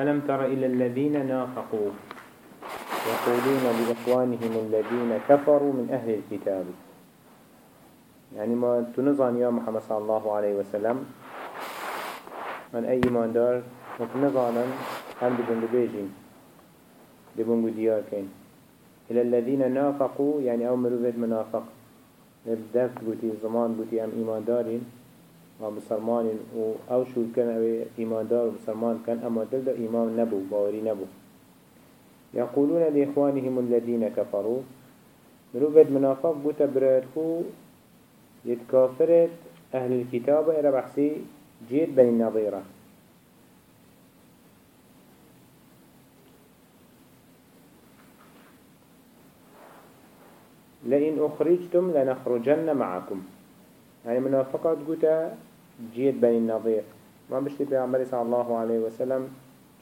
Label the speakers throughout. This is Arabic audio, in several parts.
Speaker 1: ألم تر إلى الذين نافقوا؟ يقولون لإخوانهم الذين كفروا من أهل الكتاب. يعني ما تنظن يا محمد صلى الله عليه وسلم؟ من أي إيمان دار؟ ما تنظن هم دبن دبيجين دبن ديار كين إلى الذين نافقوا يعني أو مروفت منافق. نبدأت بوتي الزمان بوتي أم إيمان دارين. ومسلمان أو شو كان أو إيمان دار ومسلمان كان أما تلد إيمان نبو باوري نبو يقولون لإخوانهم الذين كفروا مروفت منافق بوتا برادخو يتكافرت أهل الكتاب إلى بحثي جيد بني النظيرة لئن أخرجتم لنخرجن معكم يعني منافقات قوتا جيد بني النظير. ما بشتي بيعمل صلى الله عليه وسلم.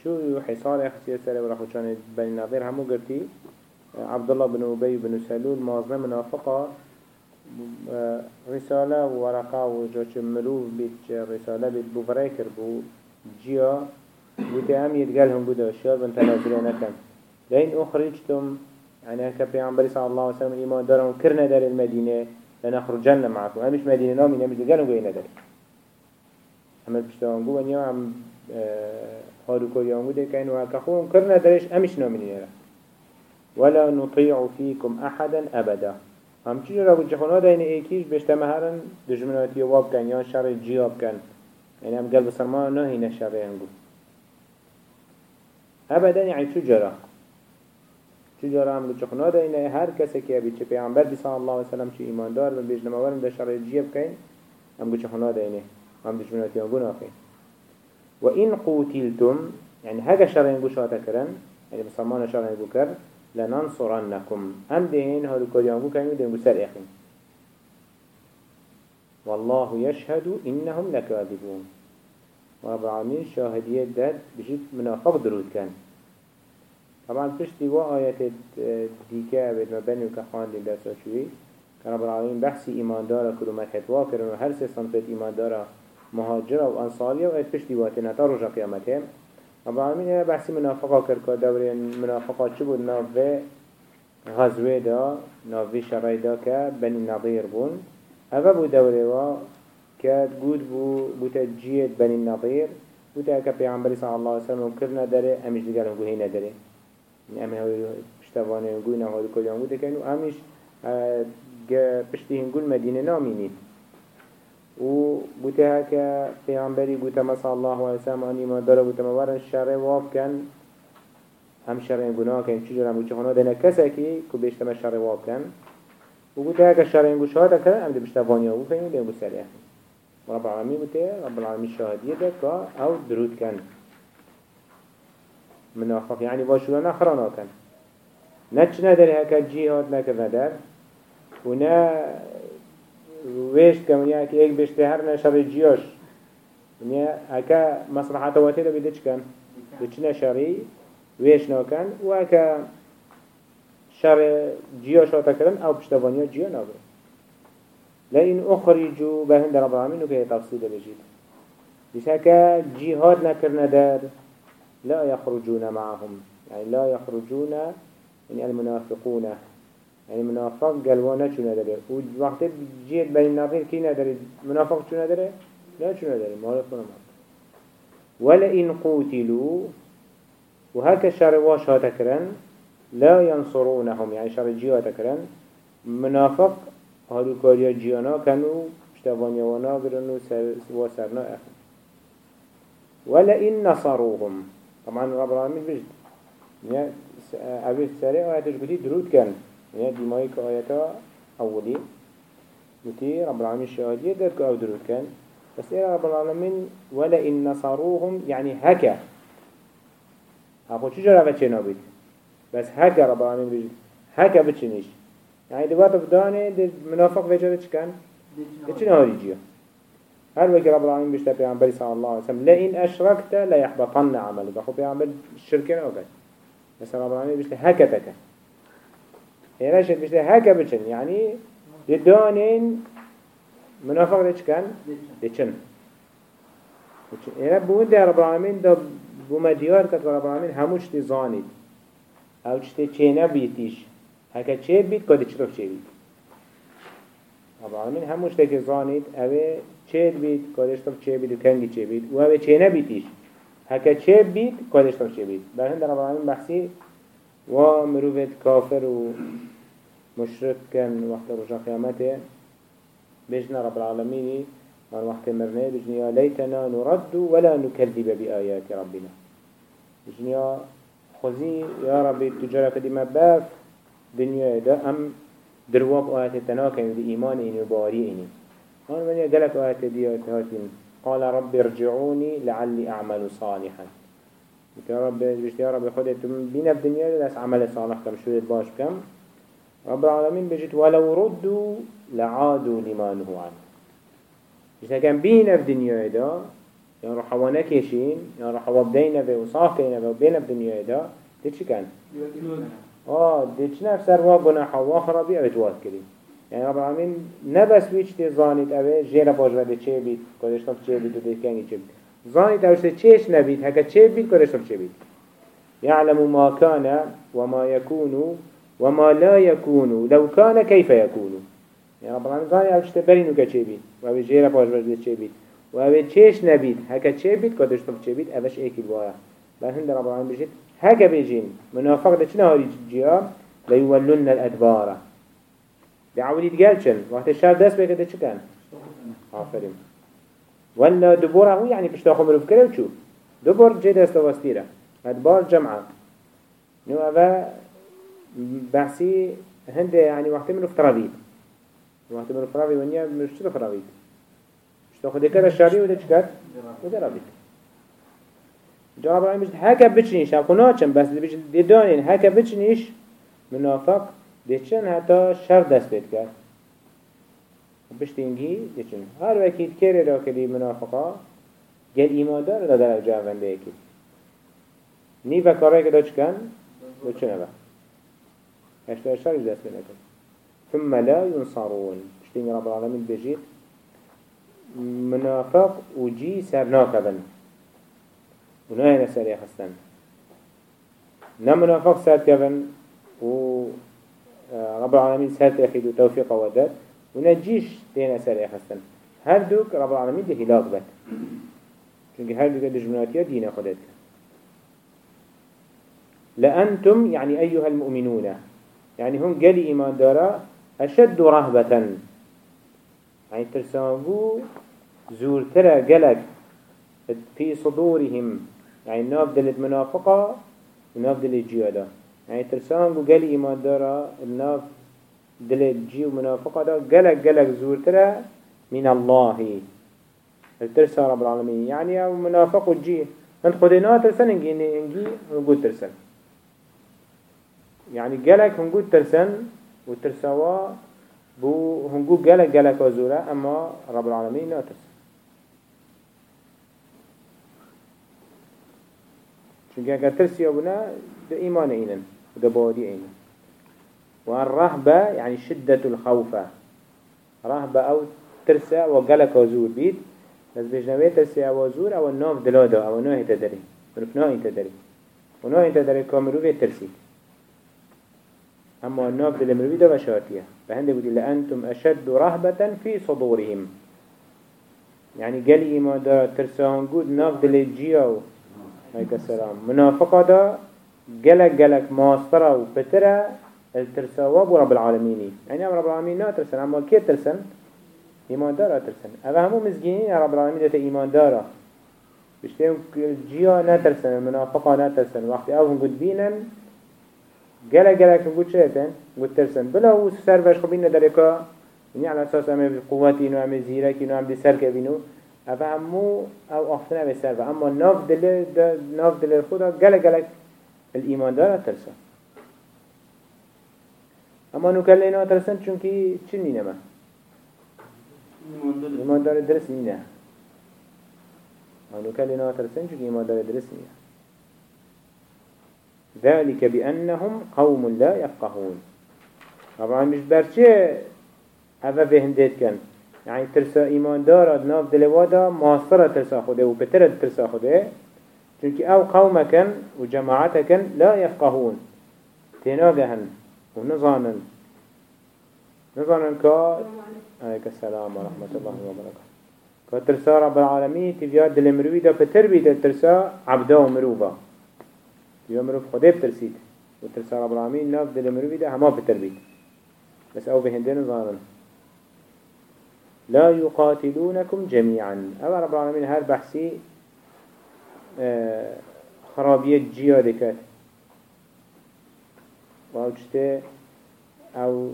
Speaker 1: شو حصار اختيار سري ورخو كان بني النظير همو قرتي. عبد الله بن أبي بن سلول مازنا منافقة. رسالة ورقة وجوش ملوف بيت رسالة بيت بفريكر بو جيا. بوتي أم يتقالهم بودا. الشيار بن تنازلين أكم لين أخرجتم يعني هكا بيعنبري صلى الله عليه وسلم إيمان دارهم كرنا دار المدينة. لنخرجن معكم. أمش مدينة نامي. نمش دقالهم قوينا دار أما بشتاهم قوان يا عم هادو كوريان قوده كأن وهكا خوهم كرنا دارش أمش نامي ولا نطيع فيكم أحدا أبدا. هم چیز را بچه خونه دین ایکیش بشته مهرن دجمناتی واب کن یا شر جیاب کن. یعنی هم قلب سرمان نه هینه شر هنگو ابدا یعنی چو جرا؟ چو جرا هم بچه خونه دین هر کسی که بیچه پیغمبر بی صلی الله علیه وسلم چه ایماندار و بیش نمورن ده شر جیاب کن هم بچه خونه دینه هم دجمناتی هنگو ناخی و این قوتیلتم يعني هذا شر هنگو شاته کرن يعني مسلمان شر هنگو کرن لننصرنكم. هم دهين هادو كريانبو كانوا دهين بسر إخين والله يشهد إنهم لكاذبون. ورب العالمين شاهدية داد بجد منافق درود كان. طبعا پشتی و آیت دیگه بید مبنی و کخوان دی درس شوی که رب العالمین بحثی ایمان داره کلو مدحت واکرن و هر سه صنفت ایمان داره مهاجره و انصاریه و ایت پشتی واتی نتا رجا قیامته رب العالمين هنا بحثي منافقة كركا دوري منافقة چه بود؟ ناوه غزوه دا ناوه شرعي دا که بني نظير بون. هذا بو دوري وا که گود بو بوتا جيد بني نظير بوتا که پیغمبری صلى الله عليه وسلم کرنا داره همش دیگر هم گوهی نداره. همه هاوی پشتوانه گوی نهاری کلیان بوده کنو همش پشتی هنگول مدینه نامینید و بوته هكا پیغمبری بوته مثلا الله و اسلام آنی ما داره بوته مورن شرع واب کن. هم شرع گناه کن. چجور هم بوچه خانه دینه کسا کی که بیشتم شرع واب کن. و بوته هكا شرع گو شهاده کن هم دی بشتا وانیا و فهمی دیم بسریح رب العالمین بوته رب العالمین شهادیه ده که أو درود کن. منافق يعني واشولا نخرانا كان نتش ندري هكا جيهات نكذا در ونا ویشت که منیا که ایک بشته هر نشر جیاش منیا اکا مصلحت واتی رو بیده چکن بچ نشری ویش ناکن و اکا شر جیاش آتا کرن أو پشتوانیا جیا نابر لئن اخرجوا بهند رب العالمين وكي تفصيل بجيد بس هكا جهاد نكرنا دار لا يخرجون معهم. يعني لا يخرجون يعني المنافقون يعني منافق قلوانا شو نداره؟ ووقت جيت بين النافق كي نداره؟ منافق شو نداره؟ لا شو نداره؟ مالك منافق ولئن قوتلوا وهكا شر واش هاتكرن لا ينصرونهم يعني شر جيو هاتكرن منافق هادو كاريا جيانا كانوا اشتوانيا وأنا قرنوا وسرنا اخر ولئن نصروهم. طبعا رب العالمين بجد يعني أبي السريع وهاتش قدي درود كان يعني ديماي كآياتا أولي وتي رب العالمين الشهادية داد كأو درود كان. بس إيه رب العالمين؟ ولا إن نصروهم يعني هكا. أخو چجا رفت چه نابید بس هكا رب العالمين بيجي. هكا بچنش يعني دوات بدانه دي منافق چه كان دي چه نهاري جيا هر وكي رب العالمين بيشتا پیغمبر صلى الله عليه وسلم؟ لئن أشركت لا يحبطن عملك. أخو پیغمبر شركين أوكي بس رب العالمين بيشتا هكا تكا. هناش بيشته هكا بچن يعني يدانين منافق ليش كان؟ ليشن اینا بونده رب العالمین دا بوما دیار کد رب العالمین هموش تی زانید أو چتی چه نبیتیش هکا چه بید کده چطور چه بید رب العالمین هموش تی زانید اوه چه بید کده چطور چه بید و کنگی چه بید و اوه چه نبیتیش هکا چه بید کده چطور چه بید برهند رب العالمین بحثی و مروفت کافر و مشرك كان وقت رجع قيامته. بجنا رب العالمين من وقت مرنه بجنيا ليتنا نرد ولا نكذب بآيات ربنا. بجنيا خزي يا ربي تجارة كدما باف دنيا دا أم درواب آيات التناكم دي إيمان إني وباري إني هون من يقلك آيات دي قال رب ارجعوني لعلي أعمل صالحا. يا رب يا رب خدت بينا بدنيا لس عمل صالح كم شوية باش كم رب العالمين بجت ولو ردوا لعادوا لما نهوا عنه. إذا كان بينا في دنيا دا يعني روح وأنا كيشين يعني روح وابدينا في وصاف كينا في وبينا في دنيا دا ديتش كان آه ديتش نفس سروا جناح وخربي أبي توات كريم يعني رب العالمين نبس ويش تزانيت أبي جيرا وده چه بيت كودش طب چه بيت وده كاني چه بيت زانيت أوش چهش نبيت هكا چه بيت طب چه بيت يعلم ما كان وما يكون وما لا يكون لو كان كيف يكون يعني رب العالمين زاني أوش تبرينو كچه بيت وابي جيرا باش وده چه بيت وابي چهش نبيت هكا چه كودش طب چه بيت أبش ايكي الوايا هند رب العالمين بجيت هكا بيجين منافق ده چنه هاري جيا ليولن الأدبار. بعولي تقالشن وقت الشهر دست بكده چه كان آفرين ولا دبورة هو يعني بشتاخو مروف كده وشو دبور جي دست وستيرة أدبار جمعة. نو أبا بحثي هند يعني وقت مروف ترابيد وقت مروف ترابيد ونيا مش چه ترابيد بشتاخو دكرة الشهري وده چكت وده رابيد جواب رأي مش هكا بتشنيش هكو ناچن بس دي دانين هكا بتشنيش منافق. دیچن حتی شر دست بید کرد. بشتینگی دیچن هر وکید کره را کلی منافقا گل ایمان داره دا در جاونده یکی. نی و کارایی که دا چکن دا چنه با اشتر شر دست بید کن ثم لا ينصرون. بشتینگ رب العالمین بجید. منافق و جی سرناکبن و نه نسری خستن. نه منافق سر کبن و رب العالمين سهل تأخذ توفيق ونجيش تينا سر يخستن هر دوك رب العالمين ده هلاك بك چونك هر دوك دجمناتيا دين خدت لأنتم يعني أيها المؤمنون. يعني هم قالي إيمان دارا أشد رهبة يعني ترسانبو زور ترى قلق في صدورهم. يعني نافدل المنافقة ونافدل الجيادة يعني ترسان قو قال إيمان دارا الناف دل جي ومنافقة دا قلق قلق زورترا من الله. الترسان رب العالمين. يعني منافق الجي أنت خدنا ترسان انجي إنجي نقول ترسان يعني قلق هنقول ترسان وترسوا بو هنقول قلق قلق وزورا أما رب العالمين لا ترسان چونکه اگر ترسی بنا به ایمان اینن دبودي عين والرهبة يعني شدة الخوف. رهبة أو ترسى وقلق وزور بيت؟ بس بجنبه ترسى وزور أو النوف دلادا أو نوه تدري. ونفناه تدري. ونوه تدري كاملو في ترسي. أما النوف دل مروي ده وشاتية فهند قلت لأنتم أشد رهبة في صدورهم. يعني قال إيمان دا ترسان قد نوف دل الجيو عليك السلام. منافقة دا جلك جلك ماسترا وفترة الترسوا رب العالمين. يعني رب العالمين لا ترسن. أما كي ترسن؟ إيمان دارا ترسن. أما همو مزجينين رب العالمين ده إيمان دارا. بشتهم جيا نترسن المنافقة نترسن وقت أوهم قد بينن جلك جلك نقول شيئتن قد ترسن. بلا هو سرفش خبين دركا يعني على أساس أمي بقوتي نو أمي زيركي نو أمي سركة بينو أفهمو أو أختنا بسرفة أما ناف دل ناف دل خدا جلك جلك الإيمان دارا ترسا اما نكلنا ترسن چونكي چنين ما إيمان دار درس نينا اما نكلنا ترسن چونكي إيمان دار درس نينا ذلك بأنهم قوم لا يفقهون. طبعا مش برشي هذا بهندت كان يعني ترسا إيمان دارد ناف دلوادا ماصرة ترسا خوده و بترد ترسا خوده. چونك أو قومكن و جماعتكن لا يفقهون. تناغهن و نظانن نظانن كا عليك السلام ورحمة الله وبركاته. كترسا رب العالمين تبياد دل مروي دا بتر بيت ترسا عبدا و مروبا تبياد مروف خده بترسيد وترسا رب العالمين ناف دل مروي دا هما بتر بيت بس أو بهندين ظانن لا يقاتلونكم جميعا. أو رب العالمين هر بحثي آه خرابية جيا دكت أو چته أو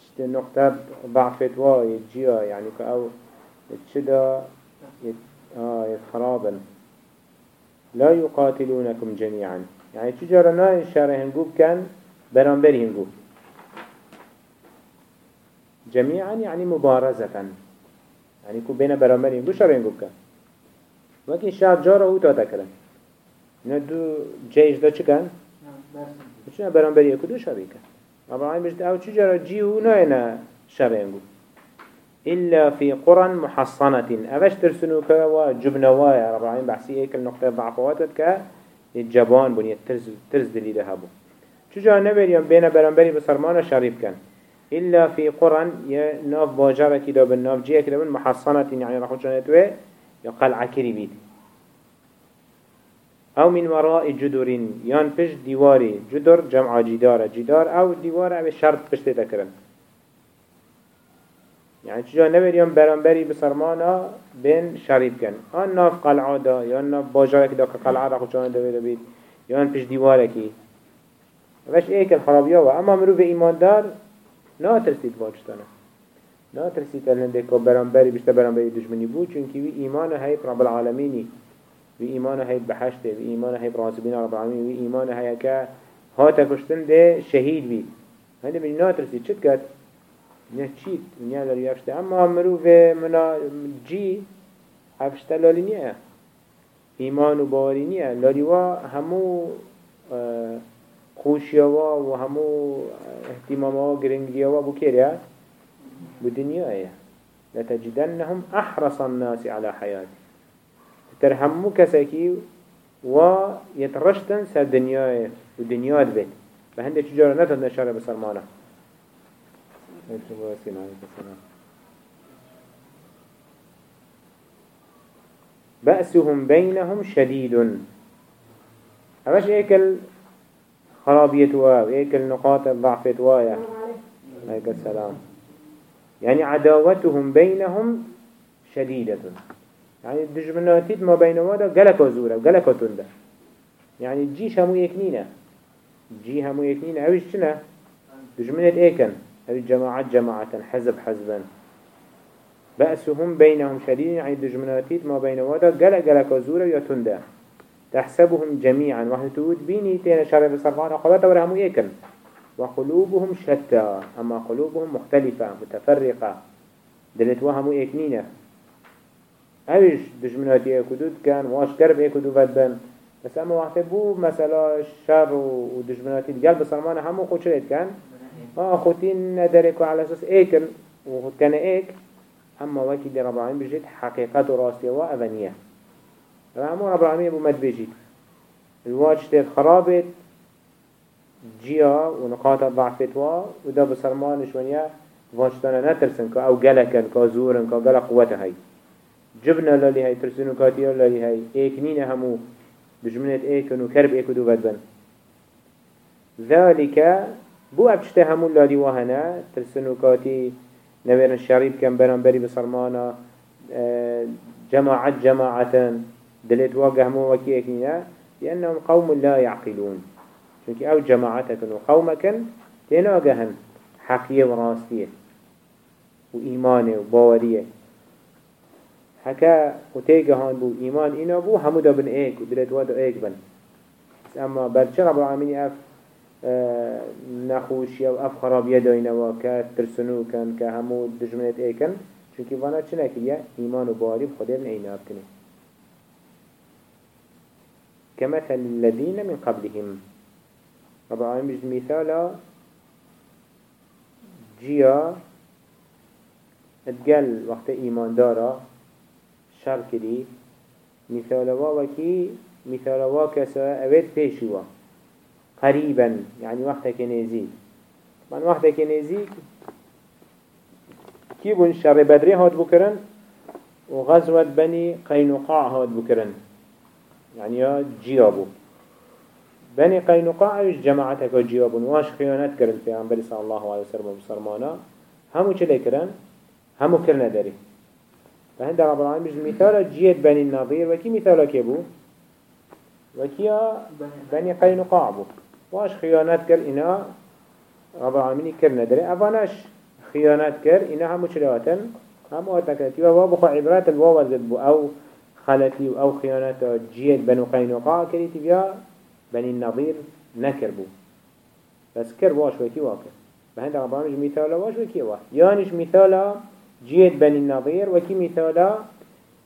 Speaker 1: چته نقطة ضعفت واي جيا يعني كأو تشدا آه يتخرابا لا يقاتلونكم جميعا يعني تجارة ناين شارع هنقوب كان برانبري هنقوب جميعا يعني مبارزة يعني كو بين برانبري هنقوب شارع هنقوب كان وكي شاب جارة هو تاتا كرن ندو جيش دا چكن؟ چنا برانبري هنقوب دو شابي كان طبعا مش أو تجارة جيو ناين شارع هنقوب إلا في قرى محصنة أفش ترسنو كوا جبنوايا رب العالمين بحسي إيك النقطة ضعفواتت كا الجبان بني ترز ترز دليل هابو شجا نبر يوم بين برنبري بصرمانة شريف كان إلا في قرى ناف باجرة كده بالناف جيه كده من محصنة يعني رخو شانتوه يقال عكري أو من وراء جدر يان بش ديواري جدر جمع جدار جدار أو ديوار أو شرط بشت تكرن يعني چجا نبريم برانبري بسرمانا بين شريف كان آن ناف قلعه دا یا ناف باجارك دا که قلعه را خوشانه دا بيدا بيت یا پیش دیوارکی. وش ايك الخرابيه و. اما مروف ايمان دار نا ترسيد واجتانا نا ترسيد الهنده که برانبري بشتا برانبري دجمني بو چونكي وي ايمان هاي رب العالميني وي ايمان هاي بحشته وي ايمان هاي براسبين رب العالمين وي ايمان هاي كا هاتا كشتن ده شهيد بي هنده من نا ترسيد چت كد نه چیت نه لاری افشته. اما مروف منا جی افشته لالی نیه. ایمان و باوری نیه. لالی وا همو خوشیاوا و همو احتماما گرنگیاوا بو کریه بو دنیایه لتجدنهم أحرص الناس على ترهمو كساكي و يترشتن سر دنياي ودنيات بيت فهنده تجارة نتن نشاره بسرمانه بأسهم بينهم شديد. هذا ايكل خرابية واب ايكل نقاط الضعف وايا عليك السلام. يعني عداوتهم بينهم شديدة. يعني الدجمناتيد ما بين وادا قلق وزورة قلق وتندى يعني الجيش همو يكنينة الجي همو يكنينة اوش شنا دجمنات ايكن هذه جماعات جماعة حزب حزبا بأسهم بينهم شديد يعني دجمناتيت ما بين وادا قلق قلق وزورة يتندا تحسبهم جميعا وحد تود بيني تين شرع بصرفان أخوات ورهمو إيكن وقلوبهم شتى. أما قلوبهم مختلفة متفرقة. دلت وهمو إيكنينة أوش دجمناتي إيكودود كان واش كرب إيكودو بدبن بس أما وقت بو مثلا شر ودجمناتي القلب بصرمان همو خود شريت كان آه خوتين ندرك على أساس ايكن وخوت كان ايك اما وكي دي رب العالمين بجيت حقيقة وراسية وأذنية رامو رب العالمين ابو مد بجيت الواج تيت خرابت جيا ونقاط ضعفت وا ودا بسرمان شوية واجتانا نترسن كا أو قلقن كا زورن كا قلق قوته هاي جبنا للي هاي ترسنو كاتيا للي هاي إيكنين همو بجمنة إيكن وكرب ايكو دو بدبن. ذلك بو ابشته همون لادي وهنا ترسنوكاتي نوير الشريب كان برانبري بصرمانا آه، جماعة جماعة دلت واقع همو وكي اكنينا لأنهم قوم لا يعقلون. چونك أو جماعتكن وقومكن تينا واقعهن حقية وراستية وإيمانه وباورية. هكا وتيجا هان بو إيمان إنا بو همو دا بن ايك ودلت وادا ايك بن. اما برچه رب العالمين اف نخوشی و اف خرابیه داینوا که ترسنو کن که همو دجمنت ایکن. چونکه وأنا چه نکریه؟ ایمان و باری بخوده من ایناب کنه كمثل الذين من قبلهم. رب العالمين بجد مثالا جيا اتقل وقت إيمان دارا شر كري مثال وكي مثال وكسا أبد بيشوا قريبا يعني وقتك نزيد من وقتك نزيد كي بون شر بدري هاد بكرن وغزوة بني قينقاع هاد بكرن يعني جيابو بني قينقاع إيش جماعتك جيابون واش خيانات كرن في عمبر صلى الله عليه وسلم بسرمانا همو چلي كرن همو كرنا داري فهند رب العالمين مثال جيت بني النظير وكي مثال كيبو وكي بني قينقاع بو واش خيانات كر إنا رب العالمين كرنا داري أفاناش خيانات كر إنا همو چلواتن همو أتنكرتي وهو بخو عبرات الواو بو أو خلتي أو خيانات جيت بنو قينقاع كريتي بيا بني النظير نكربو بس كر واش وكي واكر بهند ربانش مثالا واش وكي واح يانش مثالا جيت بني النظير وكي مثالا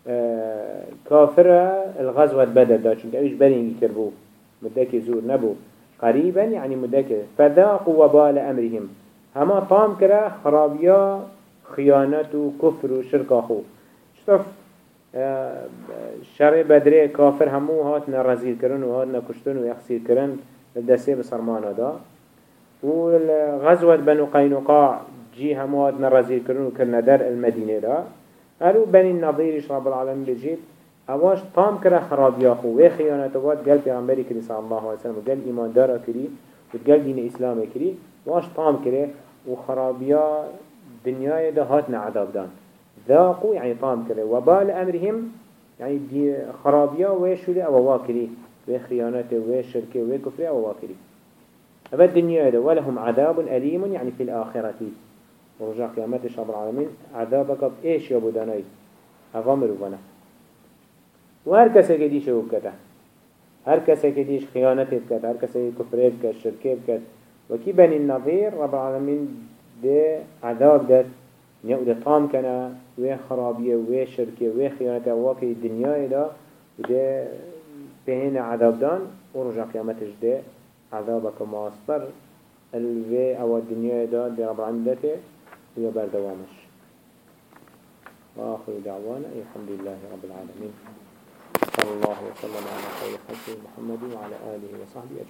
Speaker 1: آه كافرة الغزوة بدر دا چونك اوش برين كربو مدك زور نبو قريبا يعني مدك فذاقوا وبال أمرهم هما طام كرا خرابيا خيانة وكفر وشرك أخو شطف شر بدري كافر همو هات نرزيل كرن و هات نكشتن و يخسير كرن الدسي بصرمانا دا والغزوة بنو قينقاع جي همو هات نرزيل كرن و كرن در المدينة دا. قالوا بني النظير رب العالمين بجيب اواش طام كرا خراب ياخو و خيانتوات قال پیغمبری کری صلى الله عليه وسلم قال ایمان دارا کری و قال دين اسلام کری واش طام كرا و خرابيا دنيا دا هات نعذاب دان. ذاقوا يعني طام كده وبال أمرهم يعني دي خرابيا وشولي أو واكري وخيانته وشركه وكفره أو واكري أبا الدنيا ولهم عذاب أليم يعني في الآخرة ورجع قيامات الشعب العالمين عذابك إيش يا بداني أغامر وبنا وهر كسا كديش وكتا هر كسا كديش خيانته بكت هر كسا كفره بكت شركه بكت وكي بني النظير رب العالمين ده عذاب ده. نيو طام كنا و خرابية و شركة و خيانة واقعي الدنيا دا. وده بهين عذاب دان ورجع قيامتش ده عذابك ماستر الوي أو الدنيا دا دي رب العالمين دته ويا بردوامش. وآخر دعوانا الحمد لله رب العالمين. صلى الله وسلم على خير خلقه محمد وعلى آله وصحبه أجمعين.